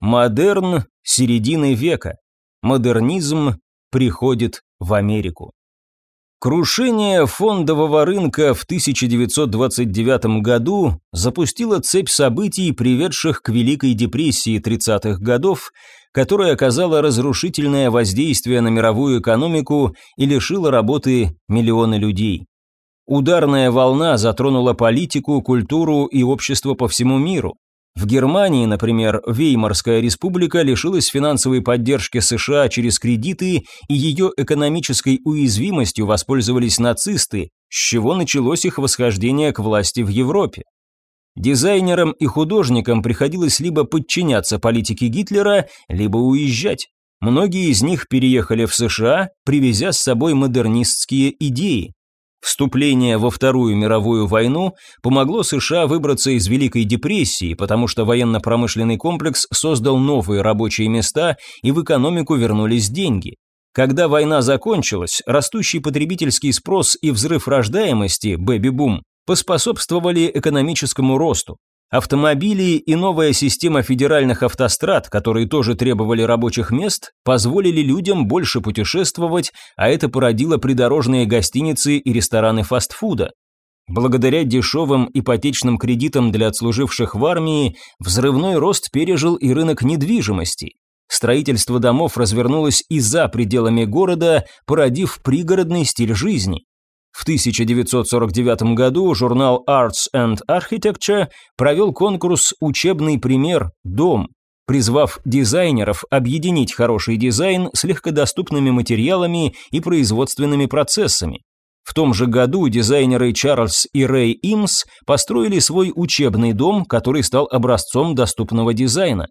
Модерн середины века. Модернизм приходит в Америку. Крушение фондового рынка в 1929 году запустило цепь событий, приведших к Великой депрессии 30-х годов, которая оказала разрушительное воздействие на мировую экономику и лишила работы миллионы людей. Ударная волна затронула политику, культуру и общество по всему миру. В Германии, например, Веймарская республика лишилась финансовой поддержки США через кредиты, и ее экономической уязвимостью воспользовались нацисты, с чего началось их восхождение к власти в Европе. Дизайнерам и художникам приходилось либо подчиняться политике Гитлера, либо уезжать. Многие из них переехали в США, привезя с собой модернистские идеи. Вступление во Вторую мировую войну помогло США выбраться из Великой депрессии, потому что военно-промышленный комплекс создал новые рабочие места и в экономику вернулись деньги. Когда война закончилась, растущий потребительский спрос и взрыв рождаемости, бэби-бум, поспособствовали экономическому росту. Автомобили и новая система федеральных автострад, которые тоже требовали рабочих мест, позволили людям больше путешествовать, а это породило придорожные гостиницы и рестораны фастфуда. Благодаря дешевым ипотечным кредитам для отслуживших в армии, взрывной рост пережил и рынок недвижимости. Строительство домов развернулось и за пределами города, породив пригородный стиль жизни. В 1949 году журнал Arts and Architecture провел конкурс «Учебный пример. Дом», призвав дизайнеров объединить хороший дизайн с легкодоступными материалами и производственными процессами. В том же году дизайнеры Чарльз и Рэй Имс построили свой учебный дом, который стал образцом доступного дизайна.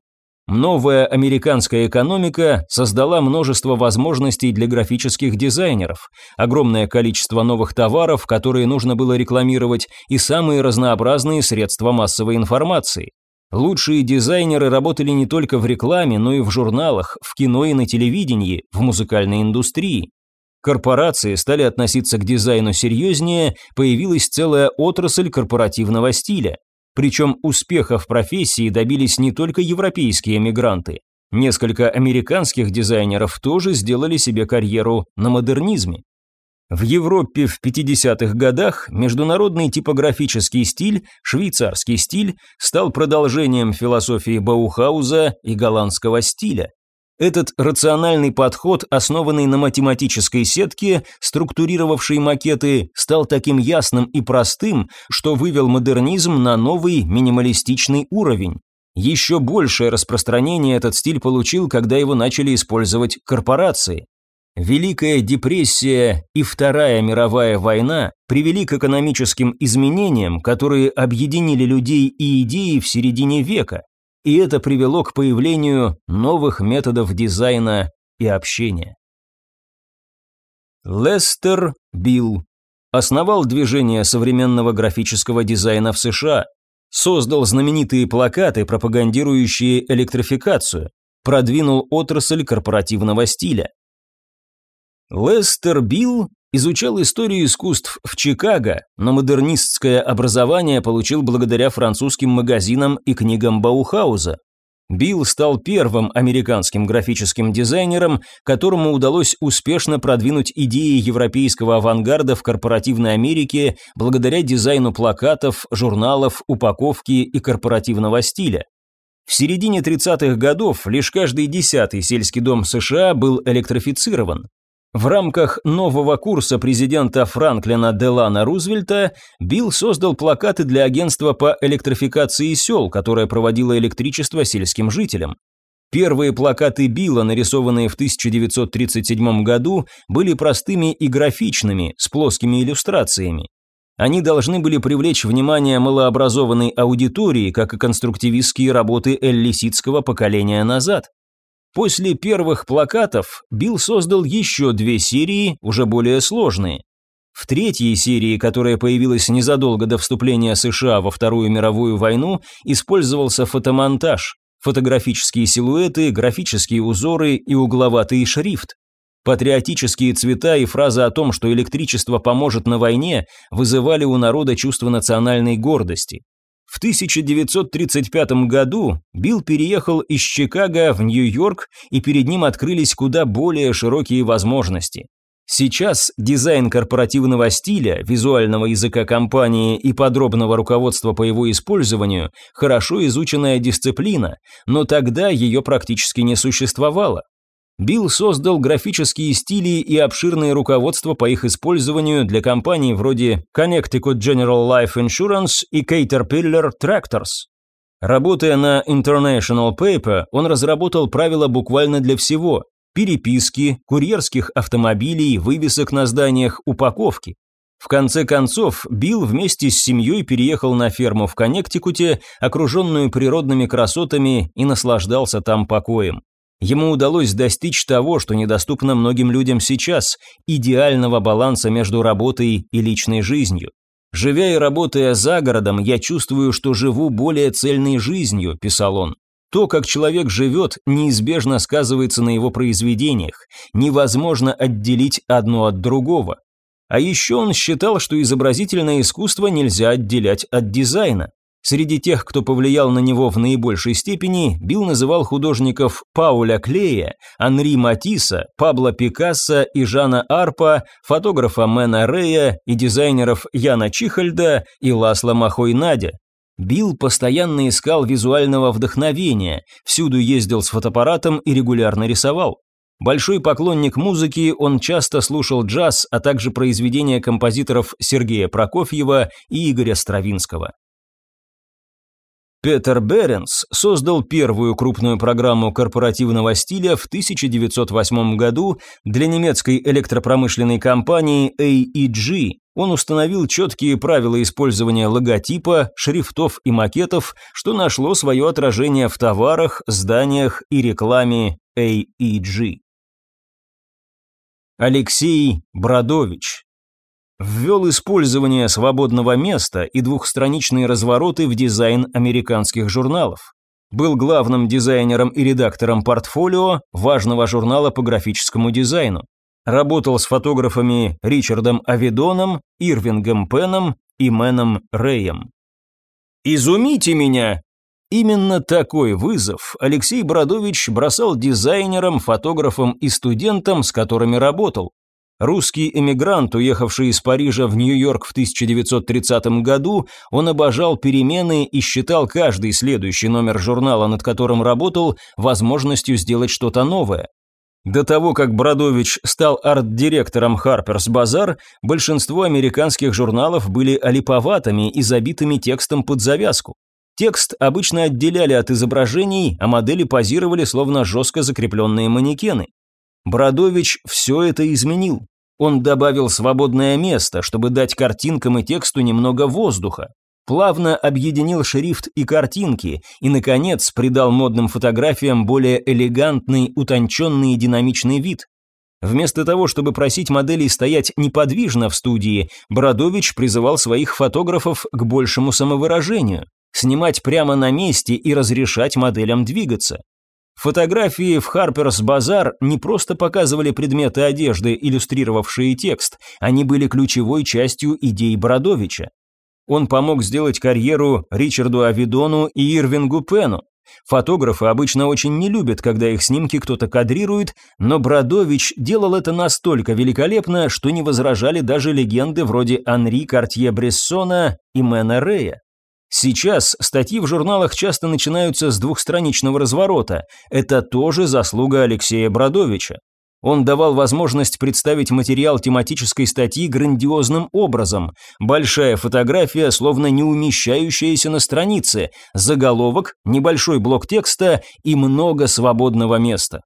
Новая американская экономика создала множество возможностей для графических дизайнеров, огромное количество новых товаров, которые нужно было рекламировать, и самые разнообразные средства массовой информации. Лучшие дизайнеры работали не только в рекламе, но и в журналах, в кино и на телевидении, в музыкальной индустрии. Корпорации стали относиться к дизайну серьезнее, появилась целая отрасль корпоративного стиля. Причем успеха в профессии добились не только европейские мигранты. Несколько американских дизайнеров тоже сделали себе карьеру на модернизме. В Европе в 50-х годах международный типографический стиль, швейцарский стиль, стал продолжением философии Баухауза и голландского стиля. Этот рациональный подход, основанный на математической сетке, структурировавшей макеты, стал таким ясным и простым, что вывел модернизм на новый минималистичный уровень. Еще большее распространение этот стиль получил, когда его начали использовать корпорации. Великая депрессия и Вторая мировая война привели к экономическим изменениям, которые объединили людей и идеи в середине века, и это привело к появлению новых методов дизайна и общения. Лестер Билл основал движение современного графического дизайна в США, создал знаменитые плакаты, пропагандирующие электрификацию, продвинул отрасль корпоративного стиля. Лестер Билл изучал историю искусств в Чикаго, но модернистское образование получил благодаря французским магазинам и книгам Баухауза. Билл стал первым американским графическим дизайнером, которому удалось успешно продвинуть идеи европейского авангарда в корпоративной Америке благодаря дизайну плакатов, журналов, упаковки и корпоративного стиля. В середине 30-х годов лишь каждый десятый сельский дом США был электрифицирован. В рамках нового курса президента Франклина Делана Рузвельта Билл создал плакаты для агентства по электрификации сел, которое проводило электричество сельским жителям. Первые плакаты Билла, нарисованные в 1937 году, были простыми и графичными, с плоскими иллюстрациями. Они должны были привлечь внимание малообразованной аудитории, как и конструктивистские работы эллиситского поколения назад. После первых плакатов Билл создал еще две серии, уже более сложные. В третьей серии, которая появилась незадолго до вступления США во Вторую мировую войну, использовался фотомонтаж, фотографические силуэты, графические узоры и угловатый шрифт. Патриотические цвета и фраза о том, что электричество поможет на войне, вызывали у народа чувство национальной гордости. В 1935 году Билл переехал из Чикаго в Нью-Йорк, и перед ним открылись куда более широкие возможности. Сейчас дизайн корпоративного стиля, визуального языка компании и подробного руководства по его использованию – хорошо изученная дисциплина, но тогда ее практически не существовало. Билл создал графические стили и обширное руководство по их использованию для компаний вроде Connecticut General Life Insurance и Caterpillar Tractors. Работая на International Paper, он разработал правила буквально для всего переписки, курьерских автомобилей, вывесок на зданиях, упаковки. В конце концов, Билл вместе с семьей переехал на ферму в Коннектикуте, окруженную природными красотами, и наслаждался там покоем. Ему удалось достичь того, что недоступно многим людям сейчас – идеального баланса между работой и личной жизнью. «Живя и работая за городом, я чувствую, что живу более цельной жизнью», – писал он. То, как человек живет, неизбежно сказывается на его произведениях. Невозможно отделить одно от другого. А еще он считал, что изобразительное искусство нельзя отделять от дизайна. Среди тех, кто повлиял на него в наибольшей степени, Билл называл художников Пауля Клея, Анри Матисса, Пабло Пикассо и Жана Арпа, фотографа Мэна Рея и дизайнеров Яна Чихальда и Ласла Махой Надя. Билл постоянно искал визуального вдохновения, всюду ездил с фотоаппаратом и регулярно рисовал. Большой поклонник музыки, он часто слушал джаз, а также произведения композиторов Сергея Прокофьева и Игоря Стравинского. Петер Беренс создал первую крупную программу корпоративного стиля в 1908 году для немецкой электропромышленной компании AEG. Он установил четкие правила использования логотипа, шрифтов и макетов, что нашло свое отражение в товарах, зданиях и рекламе AEG. Алексей Бродович ввел использование свободного места и двухстраничные развороты в дизайн американских журналов. Был главным дизайнером и редактором портфолио важного журнала по графическому дизайну. Работал с фотографами Ричардом Авидоном, Ирвингом Пеном и Мэном Рэем. «Изумите меня!» Именно такой вызов Алексей Бродович бросал дизайнерам, фотографам и студентам, с которыми работал. Русский эмигрант, уехавший из Парижа в Нью-Йорк в 1930 году, он обожал перемены и считал каждый следующий номер журнала, над которым работал, возможностью сделать что-то новое. До того, как Бродович стал арт-директором Harper's Bazaar, большинство американских журналов были олиповатыми и забитыми текстом под завязку. Текст обычно отделяли от изображений, а модели позировали словно жестко закрепленные манекены. Бродович все это изменил. Он добавил свободное место, чтобы дать картинкам и тексту немного воздуха. Плавно объединил шрифт и картинки и, наконец, придал модным фотографиям более элегантный, утонченный и динамичный вид. Вместо того, чтобы просить моделей стоять неподвижно в студии, Бродович призывал своих фотографов к большему самовыражению, снимать прямо на месте и разрешать моделям двигаться. Фотографии в Harper's Bazaar не просто показывали предметы одежды, иллюстрировавшие текст, они были ключевой частью идей Бродовича. Он помог сделать карьеру Ричарду Авидону и Ирвингу Пену. Фотографы обычно очень не любят, когда их снимки кто-то кадрирует, но Бродович делал это настолько великолепно, что не возражали даже легенды вроде Анри Картье-Брессона и Мэна Рея. Сейчас статьи в журналах часто начинаются с двухстраничного разворота. Это тоже заслуга Алексея Бродовича. Он давал возможность представить материал тематической статьи грандиозным образом. Большая фотография, словно не умещающаяся на странице, заголовок, небольшой блок текста и много свободного места.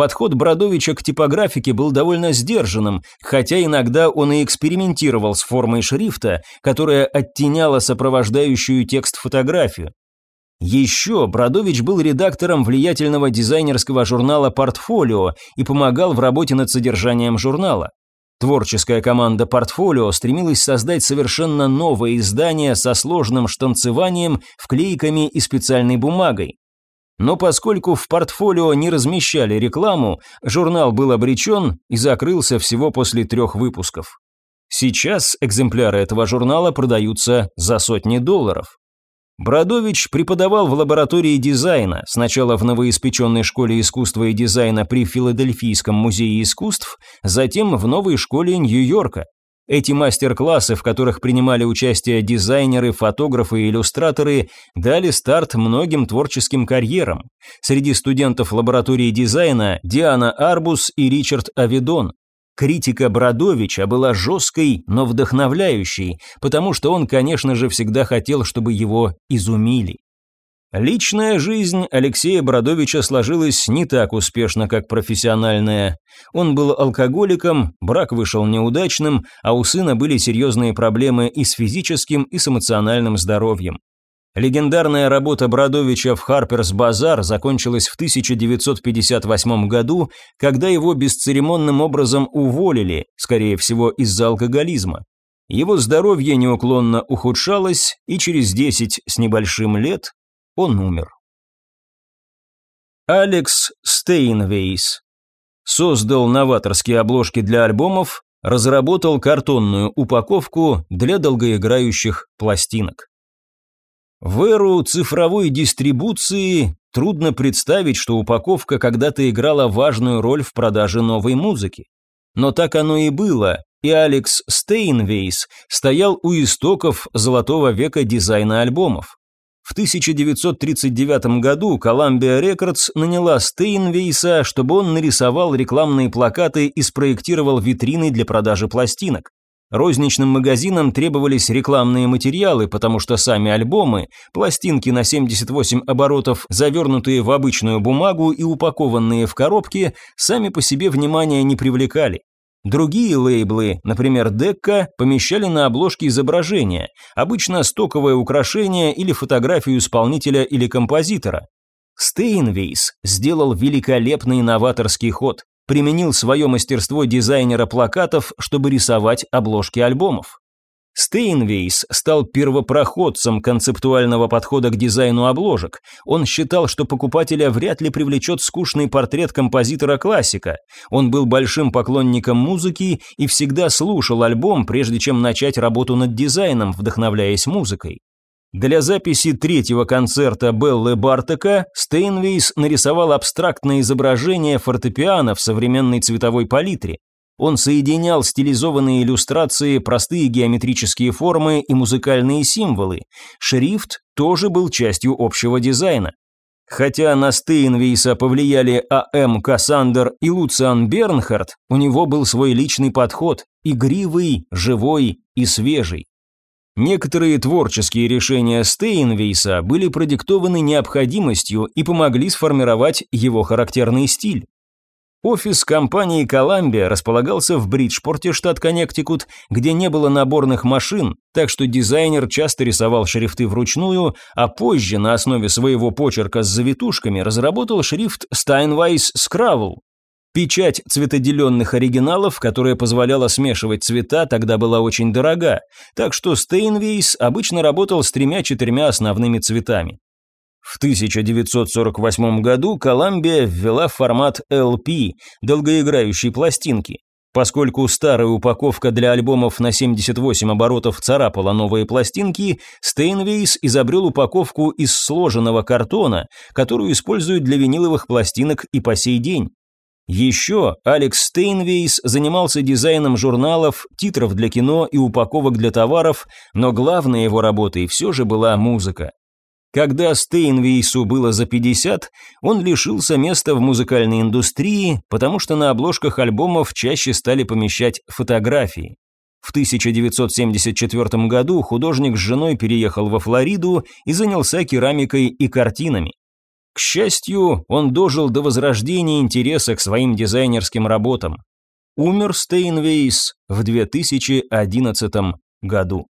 Подход Бродовича к типографике был довольно сдержанным, хотя иногда он и экспериментировал с формой шрифта, которая оттеняла сопровождающую текст фотографию. Еще Бродович был редактором влиятельного дизайнерского журнала «Портфолио» и помогал в работе над содержанием журнала. Творческая команда «Портфолио» стремилась создать совершенно новое издание со сложным штанцеванием, вклейками и специальной бумагой. Но поскольку в портфолио не размещали рекламу, журнал был обречен и закрылся всего после трех выпусков. Сейчас экземпляры этого журнала продаются за сотни долларов. Бродович преподавал в лаборатории дизайна, сначала в новоиспеченной школе искусства и дизайна при Филадельфийском музее искусств, затем в новой школе Нью-Йорка. Эти мастер-классы, в которых принимали участие дизайнеры, фотографы и иллюстраторы, дали старт многим творческим карьерам. Среди студентов лаборатории дизайна Диана Арбус и Ричард Авидон. Критика Бродовича была жесткой, но вдохновляющей, потому что он, конечно же, всегда хотел, чтобы его изумили. Личная жизнь Алексея Бродовича сложилась не так успешно, как профессиональная. Он был алкоголиком, брак вышел неудачным, а у сына были серьезные проблемы и с физическим, и с эмоциональным здоровьем. Легендарная работа Бродовича в Harper's Bazaar закончилась в 1958 году, когда его бесцеремонным образом уволили, скорее всего из-за алкоголизма. Его здоровье неуклонно ухудшалось, и через 10 с небольшим лет он умер. Алекс Стейнвейс создал новаторские обложки для альбомов, разработал картонную упаковку для долгоиграющих пластинок. В эру цифровой дистрибуции трудно представить, что упаковка когда-то играла важную роль в продаже новой музыки. Но так оно и было, и Алекс Стейнвейс стоял у истоков золотого века дизайна альбомов. В 1939 году Columbia Records наняла Стейнвейса, чтобы он нарисовал рекламные плакаты и спроектировал витрины для продажи пластинок. Розничным магазинам требовались рекламные материалы, потому что сами альбомы, пластинки на 78 оборотов, завернутые в обычную бумагу и упакованные в коробки, сами по себе внимания не привлекали. Другие лейблы, например, Декка, помещали на обложке изображения, обычно стоковое украшение или фотографию исполнителя или композитора. Стейнвейс сделал великолепный новаторский ход применил свое мастерство дизайнера плакатов, чтобы рисовать обложки альбомов. Стейнвейс стал первопроходцем концептуального подхода к дизайну обложек. Он считал, что покупателя вряд ли привлечет скучный портрет композитора-классика. Он был большим поклонником музыки и всегда слушал альбом, прежде чем начать работу над дизайном, вдохновляясь музыкой. Для записи третьего концерта Белы Бартока Стейнвейс нарисовал абстрактное изображение фортепиано в современной цветовой палитре. Он соединял стилизованные иллюстрации, простые геометрические формы и музыкальные символы. Шрифт тоже был частью общего дизайна. Хотя на Стейнвейса повлияли А.М. Кассандер и Луциан Бернхард, у него был свой личный подход, игривый, живой и свежий. Некоторые творческие решения Стейнвейса были продиктованы необходимостью и помогли сформировать его характерный стиль. Офис компании Columbia располагался в Бриджпорте, штат Коннектикут, где не было наборных машин, так что дизайнер часто рисовал шрифты вручную, а позже на основе своего почерка с завитушками разработал шрифт Steinweiss Scrawl, Печать цветоделенных оригиналов, которая позволяла смешивать цвета, тогда была очень дорога, так что Стейнвейс обычно работал с тремя-четырьмя основными цветами. В 1948 году Columbia ввела формат LP, долгоиграющей пластинки. Поскольку старая упаковка для альбомов на 78 оборотов царапала новые пластинки, Стейнвейс изобрел упаковку из сложенного картона, которую используют для виниловых пластинок и по сей день. Еще Алекс Стейнвейс занимался дизайном журналов, титров для кино и упаковок для товаров, но главной его работой все же была музыка. Когда Стейнвейсу было за 50, он лишился места в музыкальной индустрии, потому что на обложках альбомов чаще стали помещать фотографии. В 1974 году художник с женой переехал во Флориду и занялся керамикой и картинами. К счастью, он дожил до возрождения интереса к своим дизайнерским работам. Умер Стейнвейс в 2011 году.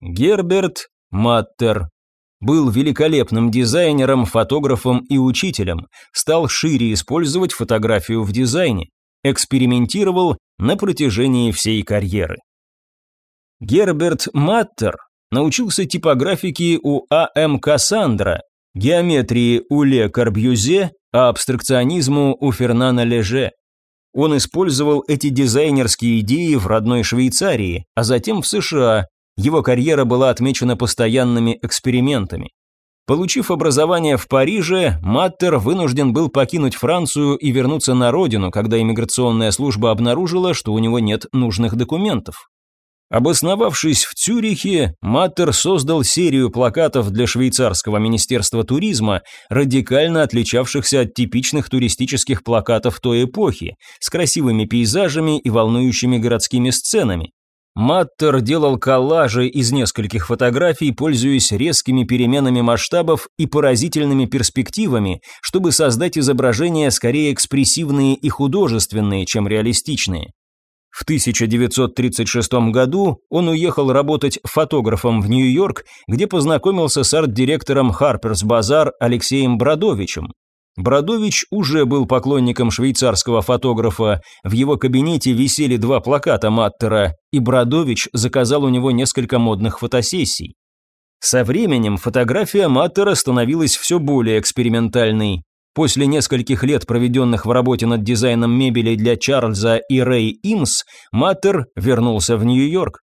Герберт Маттер был великолепным дизайнером, фотографом и учителем, стал шире использовать фотографию в дизайне, экспериментировал на протяжении всей карьеры. Герберт Маттер научился типографике у А.М. Кассандра, геометрии у Ле Корбюзе, а абстракционизму у Фернана Леже. Он использовал эти дизайнерские идеи в родной Швейцарии, а затем в США, Его карьера была отмечена постоянными экспериментами. Получив образование в Париже, Маттер вынужден был покинуть Францию и вернуться на родину, когда иммиграционная служба обнаружила, что у него нет нужных документов. Обосновавшись в Цюрихе, Маттер создал серию плакатов для швейцарского министерства туризма, радикально отличавшихся от типичных туристических плакатов той эпохи, с красивыми пейзажами и волнующими городскими сценами. Маттер делал коллажи из нескольких фотографий, пользуясь резкими переменами масштабов и поразительными перспективами, чтобы создать изображения скорее экспрессивные и художественные, чем реалистичные. В 1936 году он уехал работать фотографом в Нью-Йорк, где познакомился с арт-директором Harper's Bazaar Алексеем Бродовичем. Бродович уже был поклонником швейцарского фотографа, в его кабинете висели два плаката Маттера, и Бродович заказал у него несколько модных фотосессий. Со временем фотография Маттера становилась все более экспериментальной. После нескольких лет, проведенных в работе над дизайном мебели для Чарльза и Рэй Имс, Маттер вернулся в Нью-Йорк.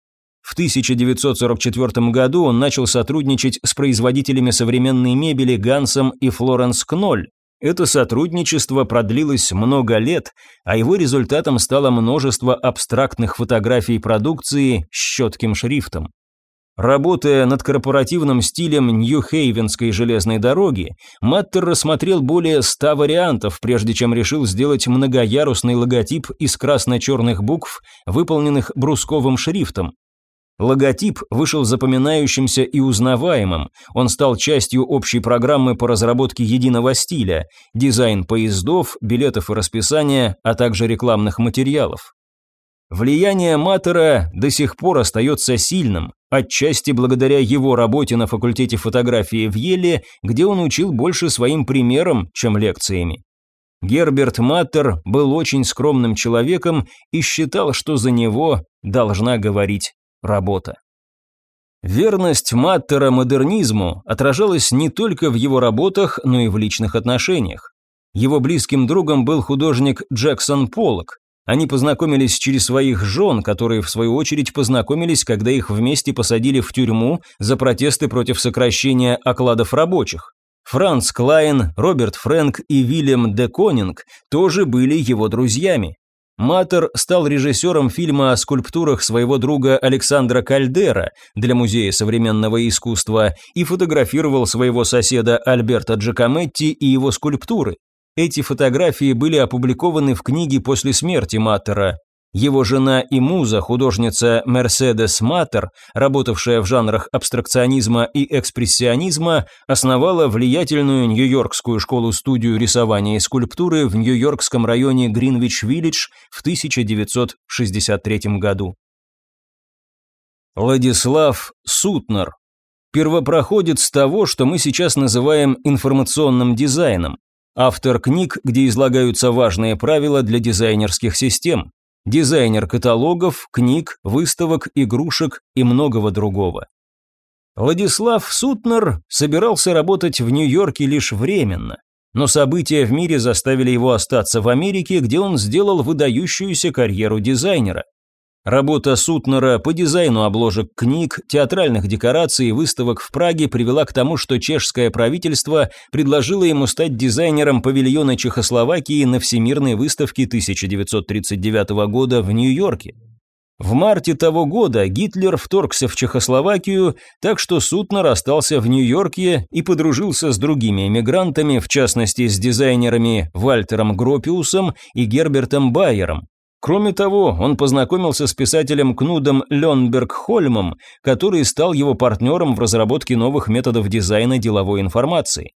В 1944 году он начал сотрудничать с производителями современной мебели Гансом и Флоренс Кноль. Это сотрудничество продлилось много лет, а его результатом стало множество абстрактных фотографий продукции с четким шрифтом. Работая над корпоративным стилем Нью-Хейвенской железной дороги, Маттер рассмотрел более ста вариантов, прежде чем решил сделать многоярусный логотип из красно-черных букв, выполненных брусковым шрифтом. Логотип вышел запоминающимся и узнаваемым, он стал частью общей программы по разработке единого стиля, дизайн поездов, билетов и расписания, а также рекламных материалов. Влияние Матера до сих пор остается сильным, отчасти благодаря его работе на факультете фотографии в Еле, где он учил больше своим примером, чем лекциями. Герберт Маттер был очень скромным человеком и считал, что за него должна говорить работа. Верность Маттера модернизму отражалась не только в его работах, но и в личных отношениях. Его близким другом был художник Джексон Поллок, они познакомились через своих жен, которые в свою очередь познакомились, когда их вместе посадили в тюрьму за протесты против сокращения окладов рабочих. Франц Клайн, Роберт Фрэнк и Вильям де Конинг тоже были его друзьями. Матер стал режиссером фильма о скульптурах своего друга Александра Кальдера для Музея современного искусства и фотографировал своего соседа Альберта Джакометти и его скульптуры. Эти фотографии были опубликованы в книге после смерти Маттера. Его жена и муза, художница Мерседес Маттер, работавшая в жанрах абстракционизма и экспрессионизма, основала влиятельную нью-йоркскую школу-студию рисования и скульптуры в нью-йоркском районе Гринвич-Виллидж в 1963 году. Владислав Сутнер Первопроходец того, что мы сейчас называем информационным дизайном. Автор книг, где излагаются важные правила для дизайнерских систем. Дизайнер каталогов, книг, выставок, игрушек и многого другого. Владислав Сутнер собирался работать в Нью-Йорке лишь временно, но события в мире заставили его остаться в Америке, где он сделал выдающуюся карьеру дизайнера. Работа Сутнера по дизайну обложек книг, театральных декораций и выставок в Праге привела к тому, что чешское правительство предложило ему стать дизайнером павильона Чехословакии на Всемирной выставке 1939 года в Нью-Йорке. В марте того года Гитлер вторгся в Чехословакию, так что Сутнер остался в Нью-Йорке и подружился с другими эмигрантами, в частности с дизайнерами Вальтером Гропиусом и Гербертом Байером. Кроме того, он познакомился с писателем Кнудом Ленберг-Хольмом, который стал его партнером в разработке новых методов дизайна деловой информации.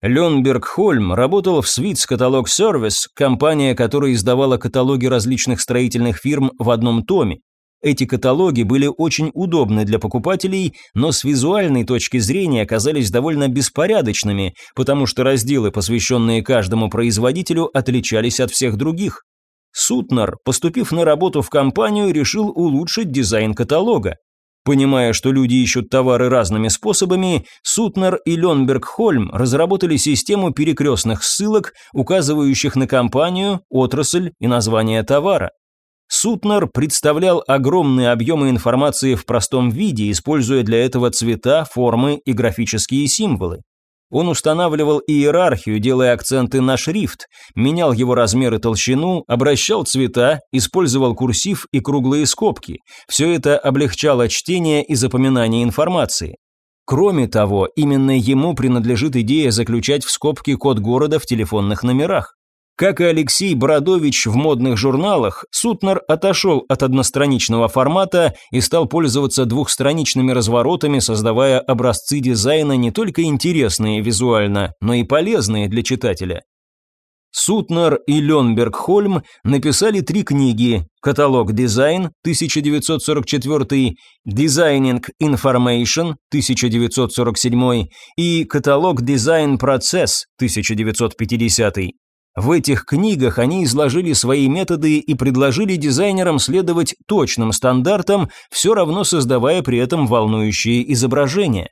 Ленберг-Хольм работал в Свитс Каталог Сервис, компания, которая издавала каталоги различных строительных фирм в одном томе. Эти каталоги были очень удобны для покупателей, но с визуальной точки зрения оказались довольно беспорядочными, потому что разделы, посвященные каждому производителю, отличались от всех других. Сутнер, поступив на работу в компанию, решил улучшить дизайн каталога. Понимая, что люди ищут товары разными способами, Сутнер и Ленберг-Хольм разработали систему перекрестных ссылок, указывающих на компанию, отрасль и название товара. Сутнер представлял огромные объемы информации в простом виде, используя для этого цвета, формы и графические символы. Он устанавливал иерархию, делая акценты на шрифт, менял его размер и толщину, обращал цвета, использовал курсив и круглые скобки. Все это облегчало чтение и запоминание информации. Кроме того, именно ему принадлежит идея заключать в скобки код города в телефонных номерах. Как и Алексей Бродович в модных журналах, Сутнер отошел от одностраничного формата и стал пользоваться двухстраничными разворотами, создавая образцы дизайна не только интересные визуально, но и полезные для читателя. Сутнер и Ленберг-Хольм написали три книги «Каталог дизайн» 1944, «Designing Information» 1947 и «Каталог дизайн процесс» 1950. В этих книгах они изложили свои методы и предложили дизайнерам следовать точным стандартам, все равно создавая при этом волнующие изображения.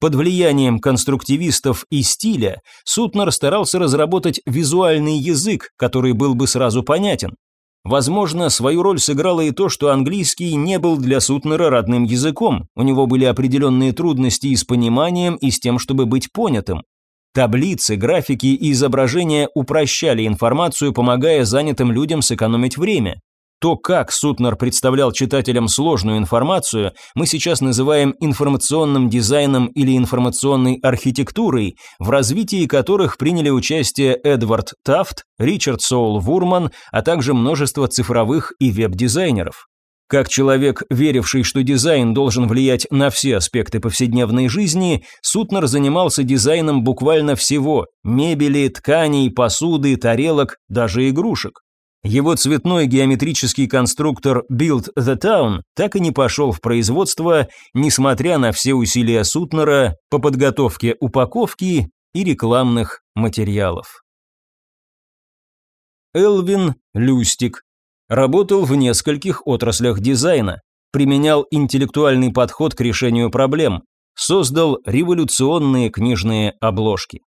Под влиянием конструктивистов и стиля Сутнер старался разработать визуальный язык, который был бы сразу понятен. Возможно, свою роль сыграло и то, что английский не был для Сутнера родным языком, у него были определенные трудности и с пониманием, и с тем, чтобы быть понятым. Таблицы, графики и изображения упрощали информацию, помогая занятым людям сэкономить время. То, как Сутнер представлял читателям сложную информацию, мы сейчас называем информационным дизайном или информационной архитектурой, в развитии которых приняли участие Эдвард Тафт, Ричард Соул Вурман, а также множество цифровых и веб-дизайнеров. Как человек, веривший, что дизайн должен влиять на все аспекты повседневной жизни, Сутнер занимался дизайном буквально всего – мебели, тканей, посуды, тарелок, даже игрушек. Его цветной геометрический конструктор Build the Town так и не пошел в производство, несмотря на все усилия Сутнера по подготовке упаковки и рекламных материалов. Элвин Люстик Работал в нескольких отраслях дизайна, применял интеллектуальный подход к решению проблем, создал революционные книжные обложки.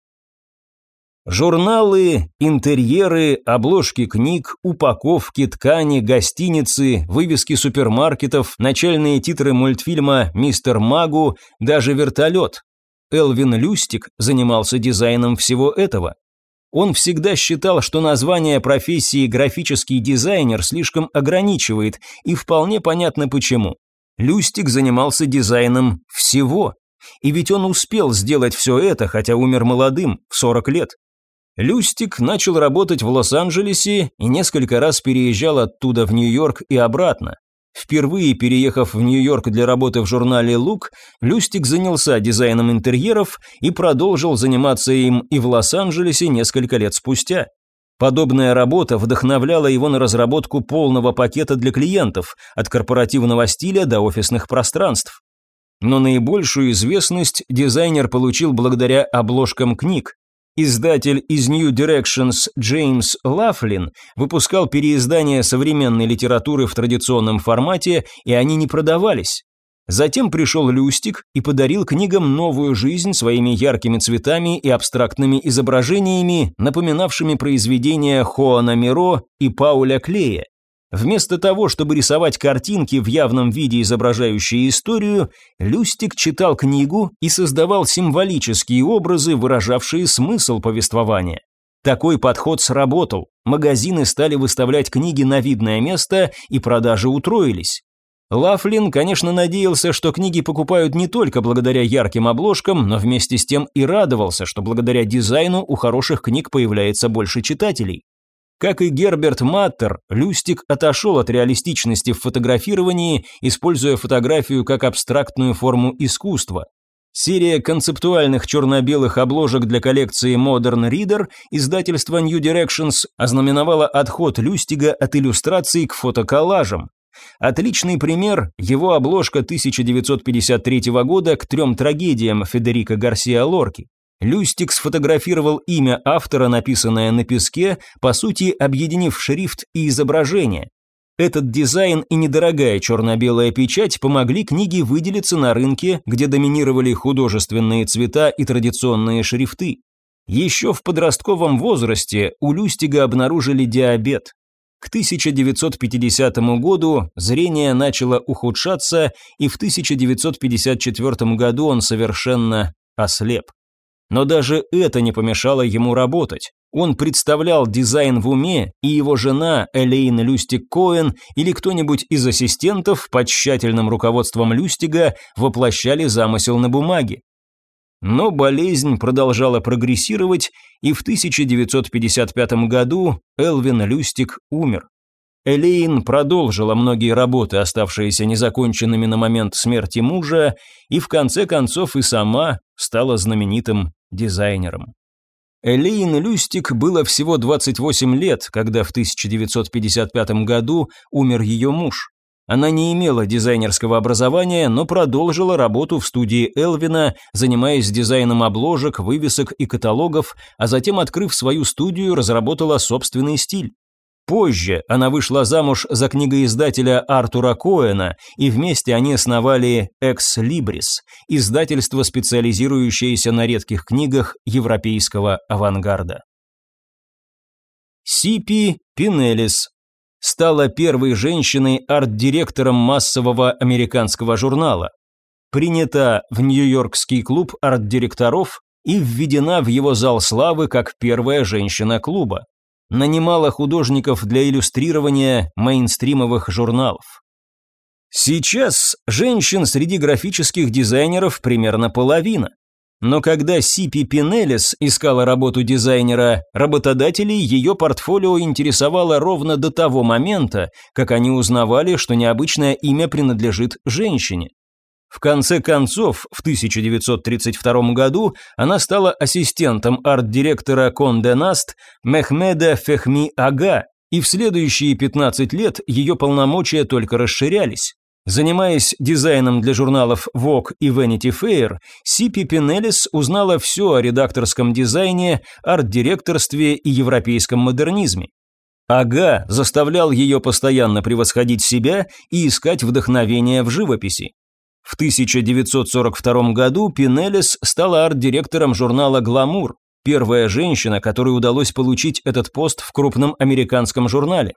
Журналы, интерьеры, обложки книг, упаковки, ткани, гостиницы, вывески супермаркетов, начальные титры мультфильма «Мистер Магу», даже вертолет. Элвин Люстик занимался дизайном всего этого. Он всегда считал, что название профессии графический дизайнер слишком ограничивает, и вполне понятно почему. Люстик занимался дизайном всего. И ведь он успел сделать все это, хотя умер молодым, в 40 лет. Люстик начал работать в Лос-Анджелесе и несколько раз переезжал оттуда в Нью-Йорк и обратно. Впервые переехав в Нью-Йорк для работы в журнале «Лук», Люстик занялся дизайном интерьеров и продолжил заниматься им и в Лос-Анджелесе несколько лет спустя. Подобная работа вдохновляла его на разработку полного пакета для клиентов, от корпоративного стиля до офисных пространств. Но наибольшую известность дизайнер получил благодаря обложкам книг. Издатель из New Directions Джеймс Лафлин выпускал переиздания современной литературы в традиционном формате, и они не продавались. Затем пришел Люстик и подарил книгам новую жизнь своими яркими цветами и абстрактными изображениями, напоминавшими произведения Хоана Миро и Пауля Клея. Вместо того, чтобы рисовать картинки в явном виде, изображающие историю, Люстик читал книгу и создавал символические образы, выражавшие смысл повествования. Такой подход сработал. Магазины стали выставлять книги на видное место, и продажи утроились. Лафлин, конечно, надеялся, что книги покупают не только благодаря ярким обложкам, но вместе с тем и радовался, что благодаря дизайну у хороших книг появляется больше читателей. Как и Герберт Маттер, Люстик отошел от реалистичности в фотографировании, используя фотографию как абстрактную форму искусства. Серия концептуальных черно-белых обложек для коллекции Modern Reader издательства New Directions ознаменовала отход Люстига от иллюстраций к фотоколлажам. Отличный пример – его обложка 1953 года к трем трагедиям Федерико Гарсиа Лорки. Люстик сфотографировал имя автора, написанное на песке, по сути объединив шрифт и изображение. Этот дизайн и недорогая черно-белая печать помогли книге выделиться на рынке, где доминировали художественные цвета и традиционные шрифты. Еще в подростковом возрасте у Люстига обнаружили диабет. К 1950 году зрение начало ухудшаться, и в 1954 году он совершенно ослеп. Но даже это не помешало ему работать. Он представлял дизайн в уме, и его жена Элейн Люстик Коэн или кто-нибудь из ассистентов под тщательным руководством Люстига воплощали замысел на бумаге. Но болезнь продолжала прогрессировать, и в 1955 году Элвин Люстик умер. Элейн продолжила многие работы, оставшиеся незаконченными на момент смерти мужа, и в конце концов и сама стала знаменитым дизайнером. Элейн Люстик было всего 28 лет, когда в 1955 году умер ее муж. Она не имела дизайнерского образования, но продолжила работу в студии Элвина, занимаясь дизайном обложек, вывесок и каталогов, а затем, открыв свою студию, разработала собственный стиль. Позже она вышла замуж за книгоиздателя Артура Коэна, и вместе они основали Ex Libris, издательство, специализирующееся на редких книгах европейского авангарда. Сипи Пинелис стала первой женщиной арт-директором массового американского журнала. Принята в Нью-Йоркский клуб арт-директоров и введена в его зал славы как первая женщина клуба. Нанимала художников для иллюстрирования мейнстримовых журналов. Сейчас женщин среди графических дизайнеров примерно половина. Но когда Сипи Пинелес искала работу дизайнера, работодателей ее портфолио интересовало ровно до того момента, как они узнавали, что необычное имя принадлежит женщине. В конце концов, в 1932 году она стала ассистентом арт-директора Конде Наст Мехмеда Фехми Ага, и в следующие 15 лет ее полномочия только расширялись. Занимаясь дизайном для журналов Vogue и Vanity Fair, Сипи Пинелис узнала все о редакторском дизайне, арт-директорстве и европейском модернизме. Ага заставлял ее постоянно превосходить себя и искать вдохновение в живописи. В 1942 году Пинелис стала арт-директором журнала «Гламур», первая женщина, которой удалось получить этот пост в крупном американском журнале.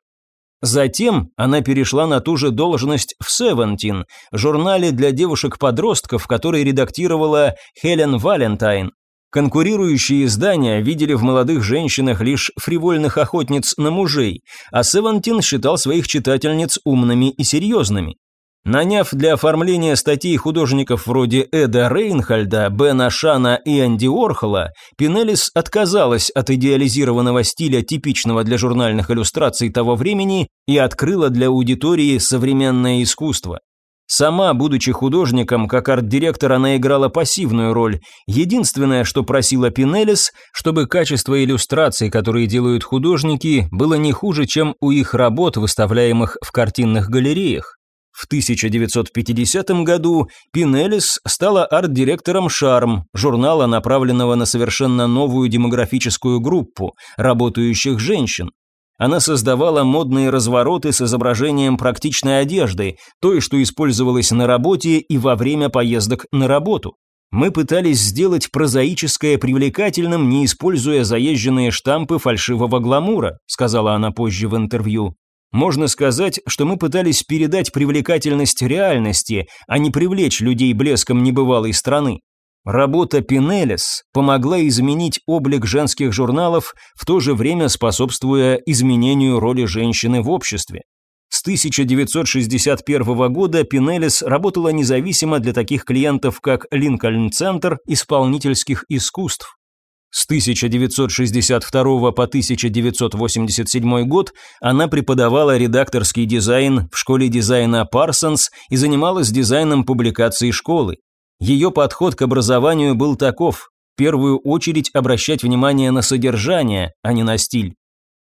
Затем она перешла на ту же должность в Seventeen, журнале для девушек-подростков, который редактировала Хелен Валентайн. Конкурирующие издания видели в молодых женщинах лишь фривольных охотниц на мужей, а Севентин считал своих читательниц умными и серьезными. Наняв для оформления статей художников вроде Эда Рейнхальда, Бена Шана и Анди Орхола, Пинелис отказалась от идеализированного стиля, типичного для журнальных иллюстраций того времени, и открыла для аудитории современное искусство. Сама, будучи художником, как арт-директор, она играла пассивную роль. Единственное, что просила Пинелис, чтобы качество иллюстраций, которые делают художники, было не хуже, чем у их работ, выставляемых в картинных галереях. В 1950 году Пинелис стала арт-директором «Шарм», журнала, направленного на совершенно новую демографическую группу – работающих женщин. Она создавала модные развороты с изображением практичной одежды, той, что использовалась на работе и во время поездок на работу. Мы пытались сделать прозаическое привлекательным, не используя заезженные штампы фальшивого гламура, сказала она позже в интервью. Можно сказать, что мы пытались передать привлекательность реальности, а не привлечь людей блеском небывалой страны. Работа Пинелес помогла изменить облик женских журналов, в то же время способствуя изменению роли женщины в обществе. С 1961 года Пинелес работала независимо для таких клиентов, как Линкольн Центр исполнительских искусств. С 1962 по 1987 год она преподавала редакторский дизайн в школе дизайна Парсонс и занималась дизайном публикаций школы. Ее подход к образованию был таков – в первую очередь обращать внимание на содержание, а не на стиль.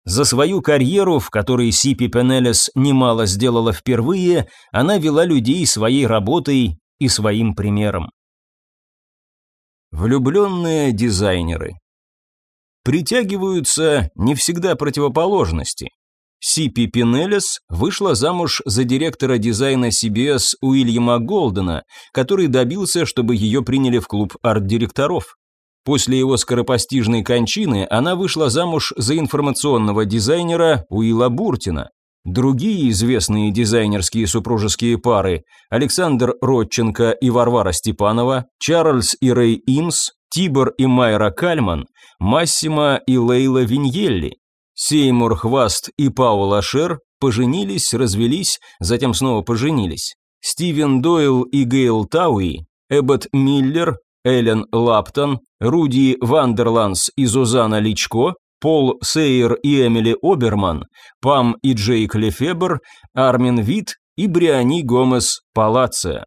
За свою карьеру, в которой Сипи Пенелес немало сделала впервые, она вела людей своей работой и своим примером. Влюбленные дизайнеры. Притягиваются не всегда противоположности. Сипи Пинелес вышла замуж за директора дизайна CBS Уильяма Голдена, который добился, чтобы ее приняли в клуб арт-директоров. После его скоропостижной кончины она вышла замуж за информационного дизайнера Уилла Буртина. Другие известные дизайнерские супружеские пары – Александр Родченко и Варвара Степанова, Чарльз и Рэй Инс, Тибор и Майра Кальман, Массимо и Лейла Виньелли, Сеймур Хваст и Паула Шер поженились, развелись, затем снова поженились. Стивен Дойл и Гейл Тауи, Эббот Миллер, Эллен Лаптон, Руди Вандерланс и Зузана Личко, Пол Сейер и Эмили Оберман, Пам и Джейк Лефебр, Армин Вит и Брайони Гомес-Паласио.